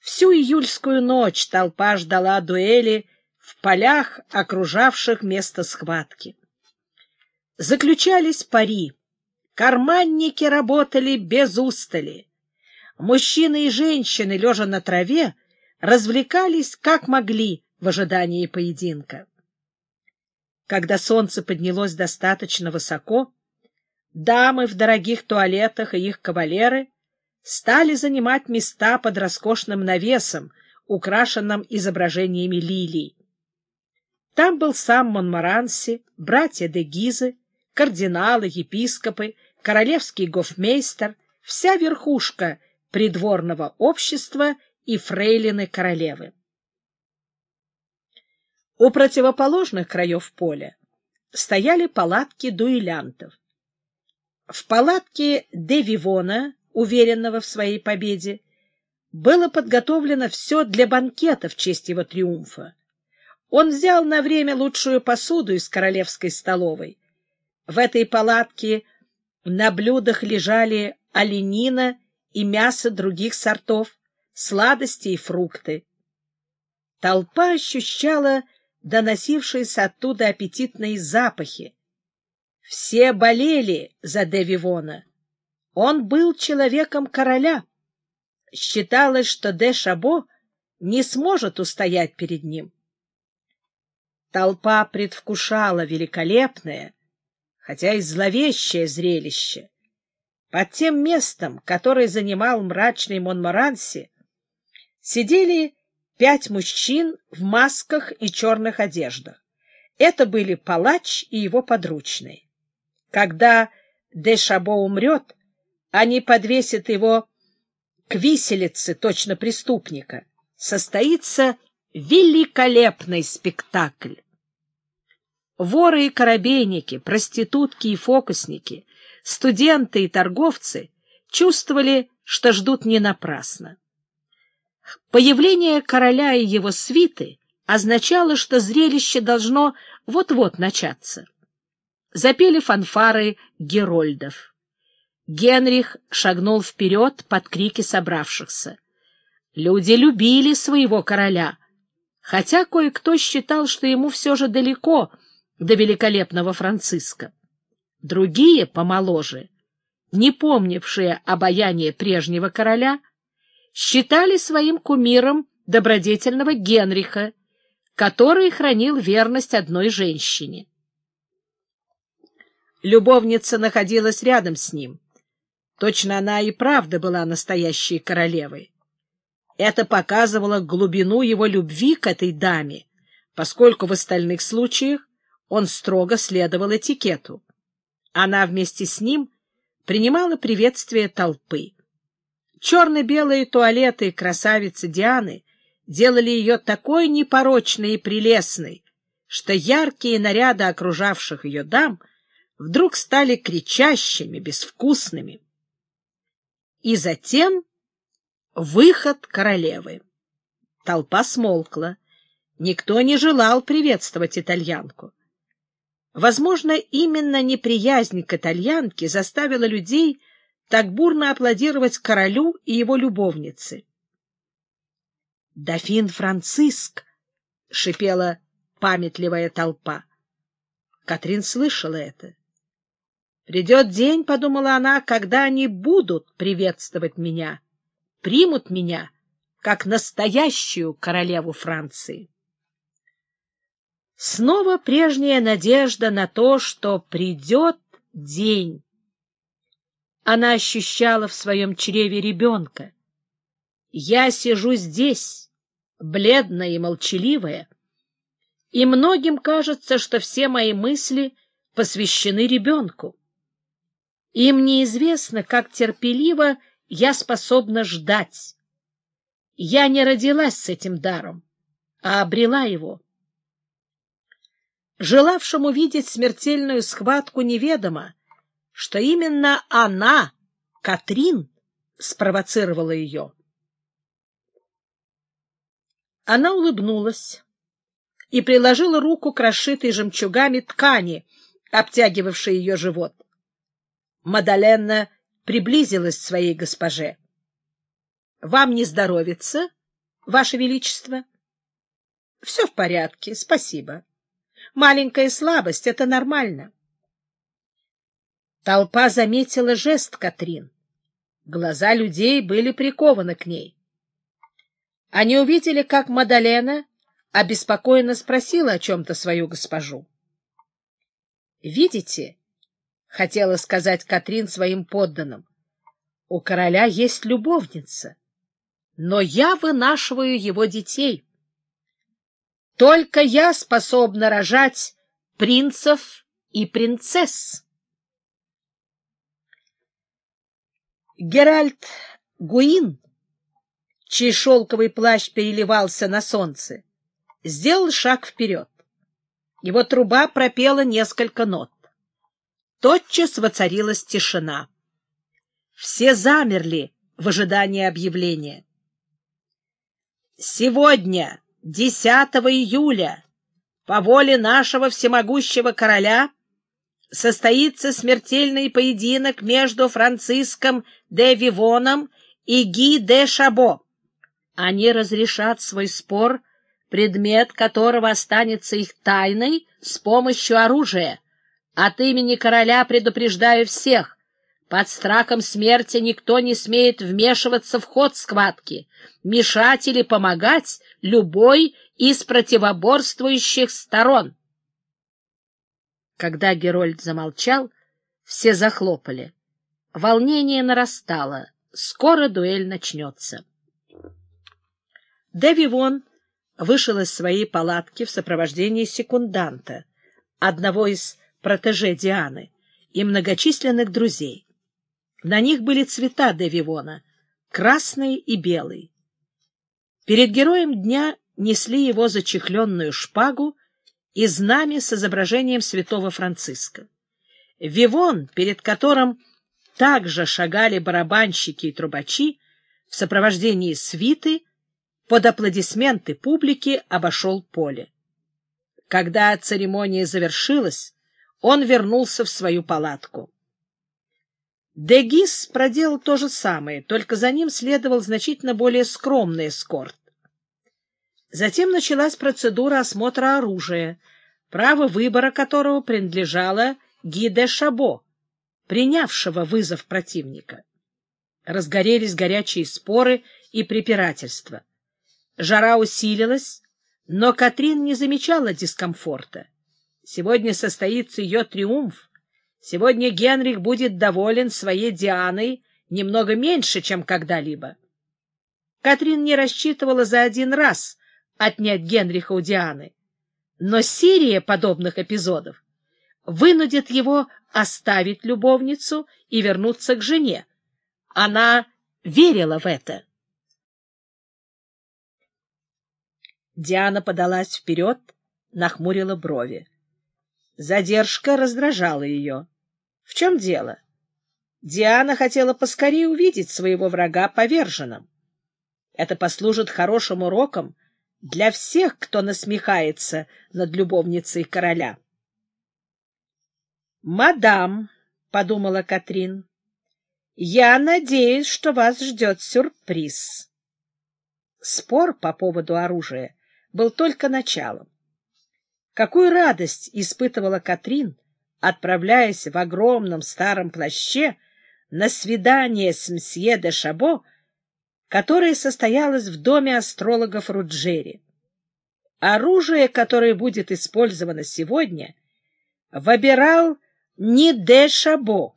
Всю июльскую ночь толпа ждала дуэли в полях, окружавших место схватки. Заключались пари. Карманники работали без устали. Мужчины и женщины, лежа на траве, развлекались как могли в ожидании поединка. Когда солнце поднялось достаточно высоко, дамы в дорогих туалетах и их кавалеры стали занимать места под роскошным навесом, украшенным изображениями лилий. Там был сам Монмаранси, братья де Гизы, кардиналы, епископы, королевский гофмейстер, вся верхушка придворного общества и фрейлины королевы. У противоположных краев поля стояли палатки дуэлянтов. В палатке де Вивона, уверенного в своей победе, было подготовлено все для банкета в честь его триумфа. Он взял на время лучшую посуду из королевской столовой. В этой палатке на блюдах лежали оленина и мясо других сортов, сладости и фрукты. Толпа ощущала доносившиеся оттуда аппетитные запахи. Все болели за Девивона. Он был человеком короля. Считалось, что Де Шабо не сможет устоять перед ним. Толпа предвкушала великолепное, хотя и зловещее зрелище. Под тем местом, которое занимал мрачный Монморанси, сидели пять мужчин в масках и черных одеждах. Это были палач и его подручные. Когда Дешабо умрет, они подвесят его к виселице, точно преступника. Состоится великолепный спектакль. Воры и корабейники, проститутки и фокусники, студенты и торговцы чувствовали, что ждут не напрасно. Появление короля и его свиты означало, что зрелище должно вот-вот начаться. Запели фанфары герольдов. Генрих шагнул вперед под крики собравшихся. Люди любили своего короля, хотя кое-кто считал, что ему все же далеко до великолепного Франциска. Другие, помоложе, не помнившие обаяние прежнего короля, считали своим кумиром добродетельного Генриха, который хранил верность одной женщине. Любовница находилась рядом с ним. Точно она и правда была настоящей королевой. Это показывало глубину его любви к этой даме, поскольку в остальных случаях он строго следовал этикету. Она вместе с ним принимала приветствие толпы. Черно-белые туалеты красавицы Дианы делали ее такой непорочной и прелестной, что яркие наряды окружавших ее дам вдруг стали кричащими, безвкусными. И затем выход королевы. Толпа смолкла. Никто не желал приветствовать итальянку. Возможно, именно неприязнь к итальянке заставила людей так бурно аплодировать королю и его любовнице. «Дофин Франциск!» — шипела памятливая толпа. Катрин слышала это. «Придет день, — подумала она, — когда они будут приветствовать меня, примут меня, как настоящую королеву Франции». Снова прежняя надежда на то, что придет день. Она ощущала в своем чреве ребенка. Я сижу здесь, бледная и молчаливая, и многим кажется, что все мои мысли посвящены ребенку. Им неизвестно, как терпеливо я способна ждать. Я не родилась с этим даром, а обрела его. Желавшему видеть смертельную схватку неведомо, что именно она, Катрин, спровоцировала ее. Она улыбнулась и приложила руку к расшитой жемчугами ткани, обтягивавшей ее живот. Мадаленна приблизилась к своей госпоже. — Вам не здоровится? Ваше Величество? — Все в порядке, спасибо. Маленькая слабость — это нормально. Толпа заметила жест Катрин. Глаза людей были прикованы к ней. Они увидели, как Мадалена обеспокоенно спросила о чем-то свою госпожу. — Видите, — хотела сказать Катрин своим подданным, — у короля есть любовница, но я вынашиваю его детей. Только я способна рожать принцев и принцесс. Геральт Гуин, чей шелковый плащ переливался на солнце, сделал шаг вперед. Его труба пропела несколько нот. Тотчас воцарилась тишина. Все замерли в ожидании объявления. Сегодня, 10 июля, по воле нашего всемогущего короля, состоится смертельный поединок между Франциском де Вивоном и Ги де Шабо. Они разрешат свой спор предмет которого останется их тайной с помощью оружия. От имени короля предупреждаю всех, под страхом смерти никто не смеет вмешиваться в ход схватки, мешать или помогать любой из противоборствующих сторон. Когда Герольд замолчал, все захлопали. Волнение нарастало. Скоро дуэль начнется. Дэви Вон вышел из своей палатки в сопровождении секунданта, одного из протеже Дианы, и многочисленных друзей. На них были цвета де Вивона — красный и белый. Перед героем дня несли его зачехленную шпагу и знамя с изображением святого Франциска. Вивон, перед которым также шагали барабанщики и трубачи, в сопровождении свиты — под аплодисменты публики обошел поле. Когда церемония завершилась, он вернулся в свою палатку. Дегис проделал то же самое, только за ним следовал значительно более скромный эскорт. Затем началась процедура осмотра оружия, право выбора которого принадлежало Гиде Шабо, принявшего вызов противника. Разгорелись горячие споры и препирательства. Жара усилилась, но Катрин не замечала дискомфорта. Сегодня состоится ее триумф. Сегодня Генрих будет доволен своей Дианой немного меньше, чем когда-либо. Катрин не рассчитывала за один раз отнять Генриха у Дианы, но серия подобных эпизодов вынудит его оставить любовницу и вернуться к жене. Она верила в это. Диана подалась вперед, нахмурила брови. Задержка раздражала ее. В чем дело? Диана хотела поскорее увидеть своего врага поверженным. Это послужит хорошим уроком для всех, кто насмехается над любовницей короля. «Мадам», — подумала Катрин, — «я надеюсь, что вас ждет сюрприз». Спор по поводу оружия был только началом. Какую радость испытывала Катрин, отправляясь в огромном старом плаще на свидание с мсье де Шабо, которое состоялось в доме астрологов Руджери. Оружие, которое будет использовано сегодня, выбирал не де Шабо,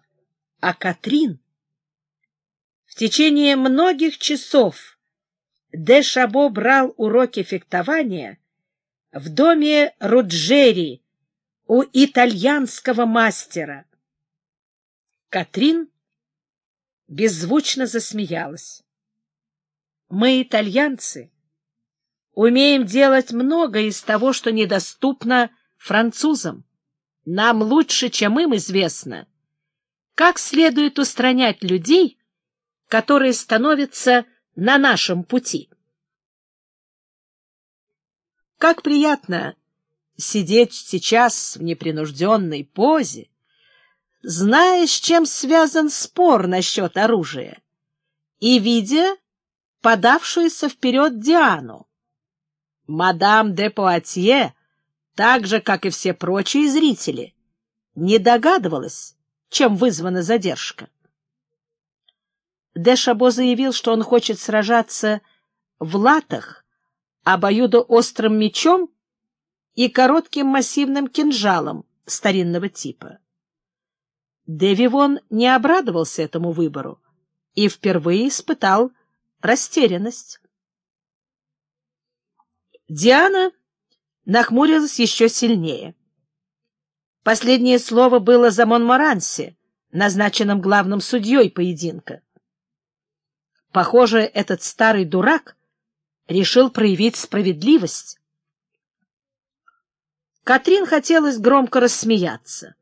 а Катрин. В течение многих часов Де Шабо брал уроки фехтования в доме Руджери у итальянского мастера. Катрин беззвучно засмеялась. Мы, итальянцы, умеем делать многое из того, что недоступно французам. Нам лучше, чем им известно, как следует устранять людей, которые становятся на нашем пути. Как приятно сидеть сейчас в непринужденной позе, зная, с чем связан спор насчет оружия, и видя, подавшуюся вперед Диану. Мадам де Пуатье, так же, как и все прочие зрители, не догадывалась, чем вызвана задержка. Де Шабо заявил, что он хочет сражаться в латах, обоюдоострым мечом и коротким массивным кинжалом старинного типа. Де Вивон не обрадовался этому выбору и впервые испытал растерянность. Диана нахмурилась еще сильнее. Последнее слово было за Монморанси, назначенным главным судьей поединка. Похоже, этот старый дурак решил проявить справедливость. Катрин хотелось громко рассмеяться.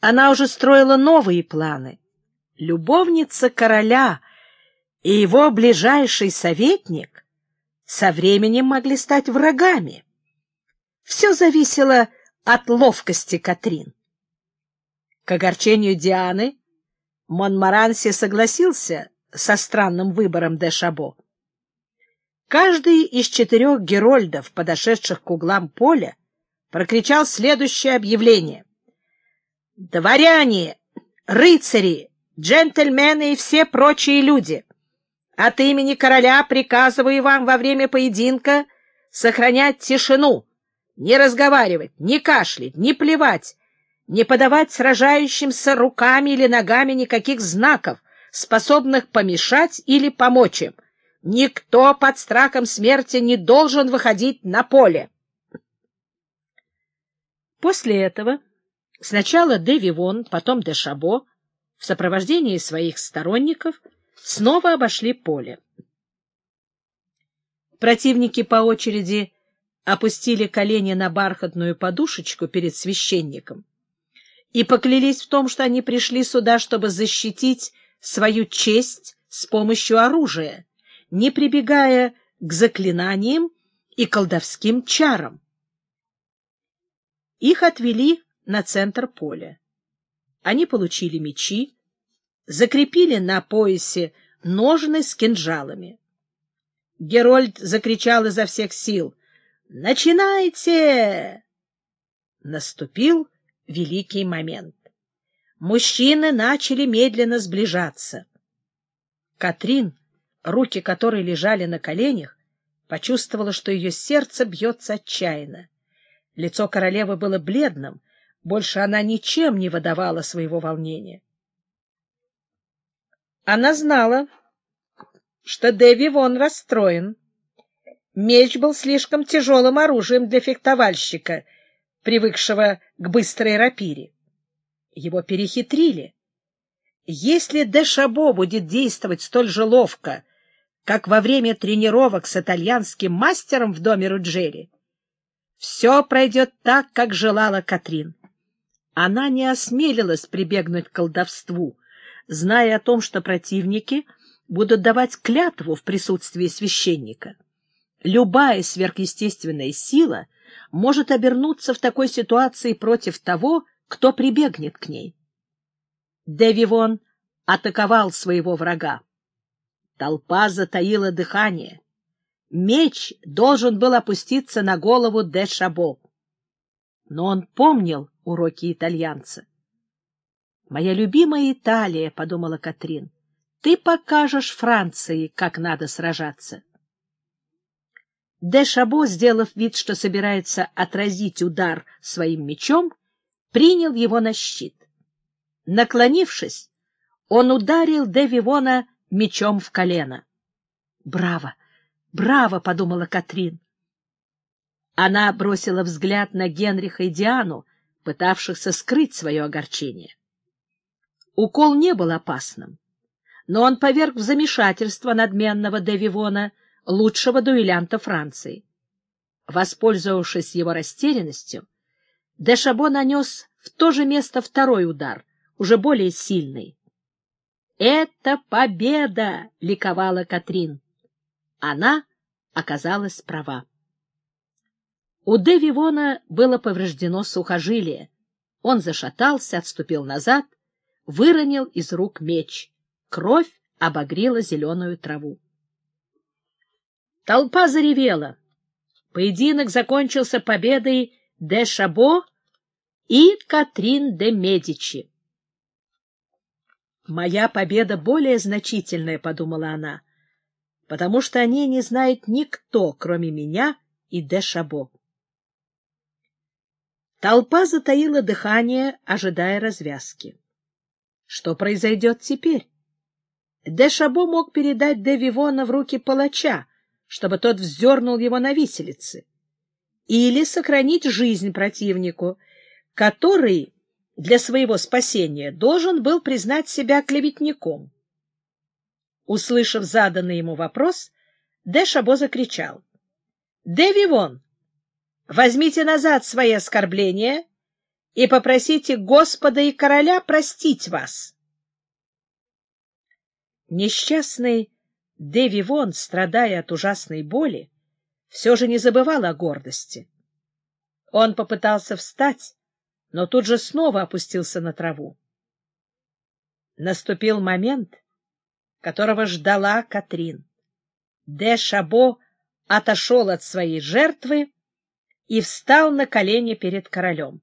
Она уже строила новые планы. Любовница короля и его ближайший советник со временем могли стать врагами. Все зависело от ловкости Катрин. К огорчению Дианы Монмаранси согласился со странным выбором де Шабо. Каждый из четырех герольдов, подошедших к углам поля, прокричал следующее объявление. «Дворяне, рыцари, джентльмены и все прочие люди, от имени короля приказываю вам во время поединка сохранять тишину, не разговаривать, не кашлять, не плевать, не подавать сражающимся руками или ногами никаких знаков, способных помешать или помочь им. Никто под страхом смерти не должен выходить на поле. После этого сначала де Вивон, потом де Шабо в сопровождении своих сторонников снова обошли поле. Противники по очереди опустили колени на бархатную подушечку перед священником и поклялись в том, что они пришли сюда, чтобы защитить свою честь с помощью оружия, не прибегая к заклинаниям и колдовским чарам. Их отвели на центр поля. Они получили мечи, закрепили на поясе ножны с кинжалами. Герольд закричал изо всех сил «Начинайте!» Наступил великий момент. Мужчины начали медленно сближаться. Катрин, руки которой лежали на коленях, почувствовала, что ее сердце бьется отчаянно. Лицо королевы было бледным, больше она ничем не выдавала своего волнения. Она знала, что Дэви Вон расстроен. Меч был слишком тяжелым оружием для фехтовальщика — привыкшего к быстрой рапире. Его перехитрили. Если Дешабо будет действовать столь же ловко, как во время тренировок с итальянским мастером в доме Руджери, все пройдет так, как желала Катрин. Она не осмелилась прибегнуть к колдовству, зная о том, что противники будут давать клятву в присутствии священника. Любая сверхъестественная сила — может обернуться в такой ситуации против того, кто прибегнет к ней. Девивон атаковал своего врага. Толпа затаила дыхание. Меч должен был опуститься на голову де Шабо. Но он помнил уроки итальянца. «Моя любимая Италия», — подумала Катрин, — «ты покажешь Франции, как надо сражаться». Де Шабо, сделав вид, что собирается отразить удар своим мечом, принял его на щит. Наклонившись, он ударил Де Вивона мечом в колено. «Браво! Браво!» — подумала Катрин. Она бросила взгляд на Генриха и Диану, пытавшихся скрыть свое огорчение. Укол не был опасным, но он поверг в замешательство надменного Де Вивона — лучшего дуэлянта Франции. Воспользовавшись его растерянностью, Дешабо нанес в то же место второй удар, уже более сильный. «Это победа!» — ликовала Катрин. Она оказалась права. У де Вивона было повреждено сухожилие. Он зашатался, отступил назад, выронил из рук меч. Кровь обогрела зеленую траву. Толпа заревела. Поединок закончился победой де Шабо и Катрин де Медичи. «Моя победа более значительная», — подумала она, — «потому что о ней не знает никто, кроме меня и де Шабо». Толпа затаила дыхание, ожидая развязки. Что произойдет теперь? Де Шабо мог передать де Вивона в руки палача, чтобы тот вздернул его на виселице, или сохранить жизнь противнику, который для своего спасения должен был признать себя клеветником. Услышав заданный ему вопрос, Де Шабо закричал. — Де Вивон, возьмите назад свои оскорбления и попросите Господа и короля простить вас. Несчастный Де Вивон, страдая от ужасной боли, все же не забывал о гордости. Он попытался встать, но тут же снова опустился на траву. Наступил момент, которого ждала Катрин. Де Шабо отошел от своей жертвы и встал на колени перед королем.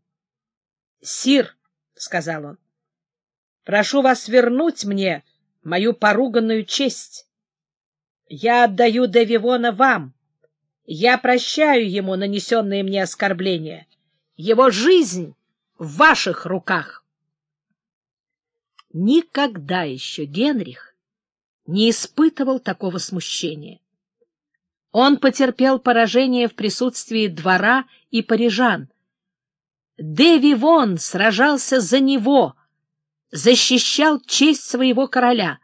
— Сир, — сказал он, — прошу вас вернуть мне мою поруганную честь. Я отдаю Девивона вам. Я прощаю ему нанесенные мне оскорбления. Его жизнь в ваших руках. Никогда еще Генрих не испытывал такого смущения. Он потерпел поражение в присутствии двора и парижан. Де Вивон сражался за него, защищал честь своего короля.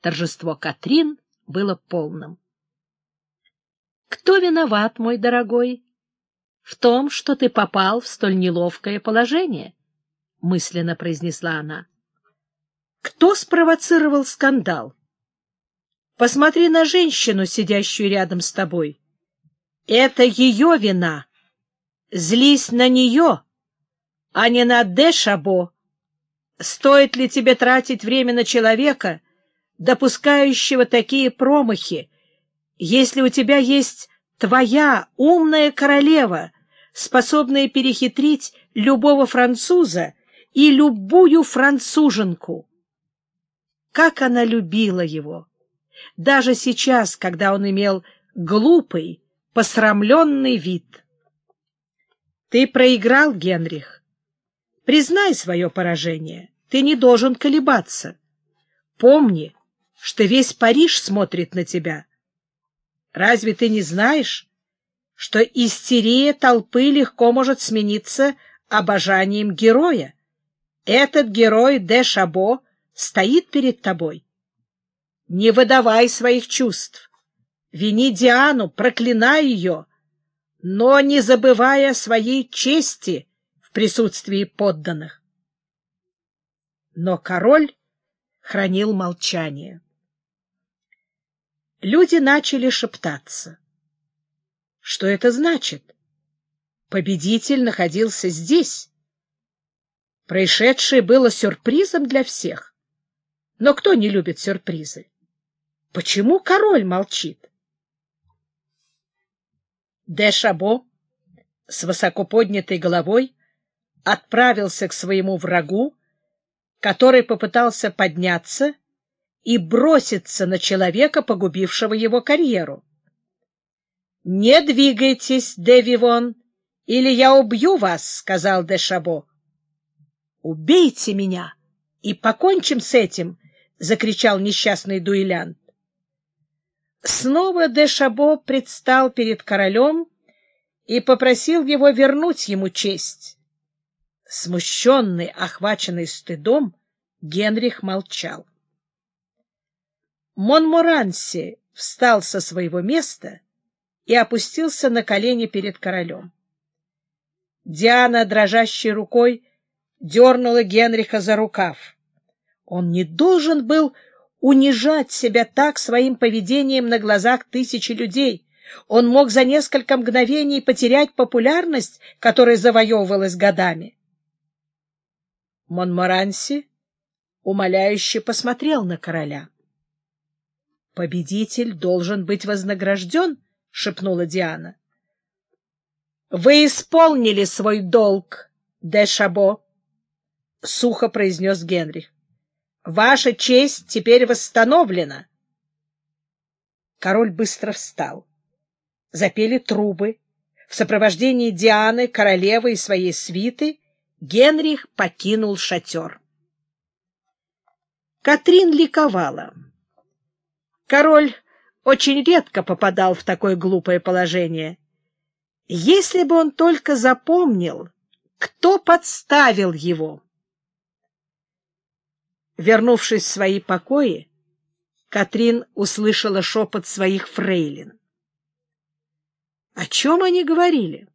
Торжество Катрин было полным. Кто виноват, мой дорогой? В том, что ты попал в столь неловкое положение, — мысленно произнесла она. Кто спровоцировал скандал? Посмотри на женщину, сидящую рядом с тобой. Это ее вина. Злись на нее, а не на Дешабо. Стоит ли тебе тратить время на человека, допускающего такие промахи, если у тебя есть твоя умная королева, способная перехитрить любого француза и любую француженку. Как она любила его! Даже сейчас, когда он имел глупый, посрамленный вид. Ты проиграл, Генрих. Признай свое поражение. Ты не должен колебаться. Помни, что весь Париж смотрит на тебя. Разве ты не знаешь, что истерия толпы легко может смениться обожанием героя? Этот герой Де Шабо стоит перед тобой. Не выдавай своих чувств. Вини Диану, проклинай ее, но не забывая своей чести в присутствии подданных. Но король хранил молчание. Люди начали шептаться. Что это значит? Победитель находился здесь. Происшедшее было сюрпризом для всех. Но кто не любит сюрпризы? Почему король молчит? Де Шабо с высоко поднятой головой отправился к своему врагу, который попытался подняться и броситься на человека, погубившего его карьеру. — Не двигайтесь, де Вивон, или я убью вас, — сказал де Шабо. — Убейте меня и покончим с этим, — закричал несчастный дуэлянт. Снова де Шабо предстал перед королем и попросил его вернуть ему честь. Смущенный, охваченный стыдом, Генрих молчал. Монморанси встал со своего места и опустился на колени перед королем. Диана, дрожащей рукой, дернула Генриха за рукав. Он не должен был унижать себя так своим поведением на глазах тысячи людей. Он мог за несколько мгновений потерять популярность, которая завоевывалась годами. Монморанси умоляюще посмотрел на короля. — Победитель должен быть вознагражден, — шепнула Диана. — Вы исполнили свой долг, де Шабо, — сухо произнес Генрих. — Ваша честь теперь восстановлена. Король быстро встал. Запели трубы. В сопровождении Дианы, королевы и своей свиты Генрих покинул шатер. Катрин ликовала. Король очень редко попадал в такое глупое положение. Если бы он только запомнил, кто подставил его. Вернувшись в свои покои, Катрин услышала шепот своих фрейлин. О чем они говорили?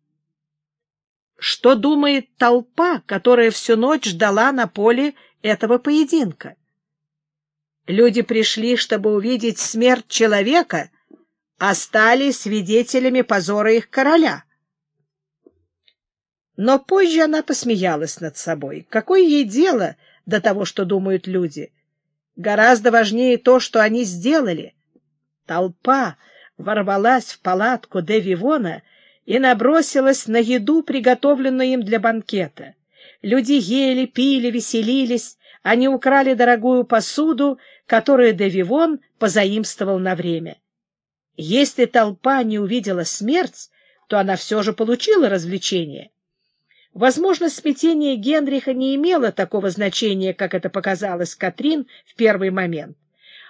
Что думает толпа, которая всю ночь ждала на поле этого поединка? Люди пришли, чтобы увидеть смерть человека, а стали свидетелями позора их короля. Но позже она посмеялась над собой. Какое ей дело до того, что думают люди? Гораздо важнее то, что они сделали. Толпа ворвалась в палатку де Вивона и набросилась на еду, приготовленную им для банкета. Люди ели, пили, веселились, они украли дорогую посуду, которую де Вивон позаимствовал на время. Если толпа не увидела смерть, то она все же получила развлечение. Возможно, смятение Генриха не имело такого значения, как это показалось Катрин в первый момент.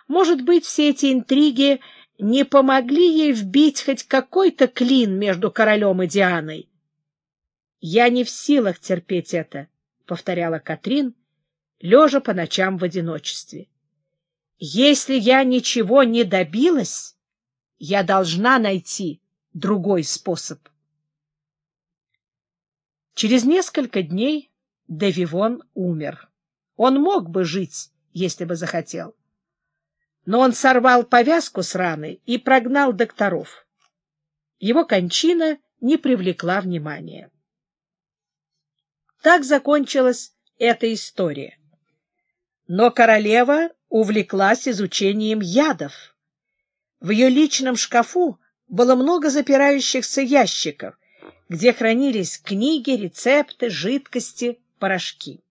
Может быть, все эти интриги не помогли ей вбить хоть какой-то клин между королем и Дианой. «Я не в силах терпеть это», — повторяла Катрин, лежа по ночам в одиночестве. «Если я ничего не добилась, я должна найти другой способ». Через несколько дней Девивон умер. Он мог бы жить, если бы захотел. Но он сорвал повязку с раны и прогнал докторов. Его кончина не привлекла внимания. Так закончилась эта история. Но королева увлеклась изучением ядов. В ее личном шкафу было много запирающихся ящиков, где хранились книги, рецепты, жидкости, порошки.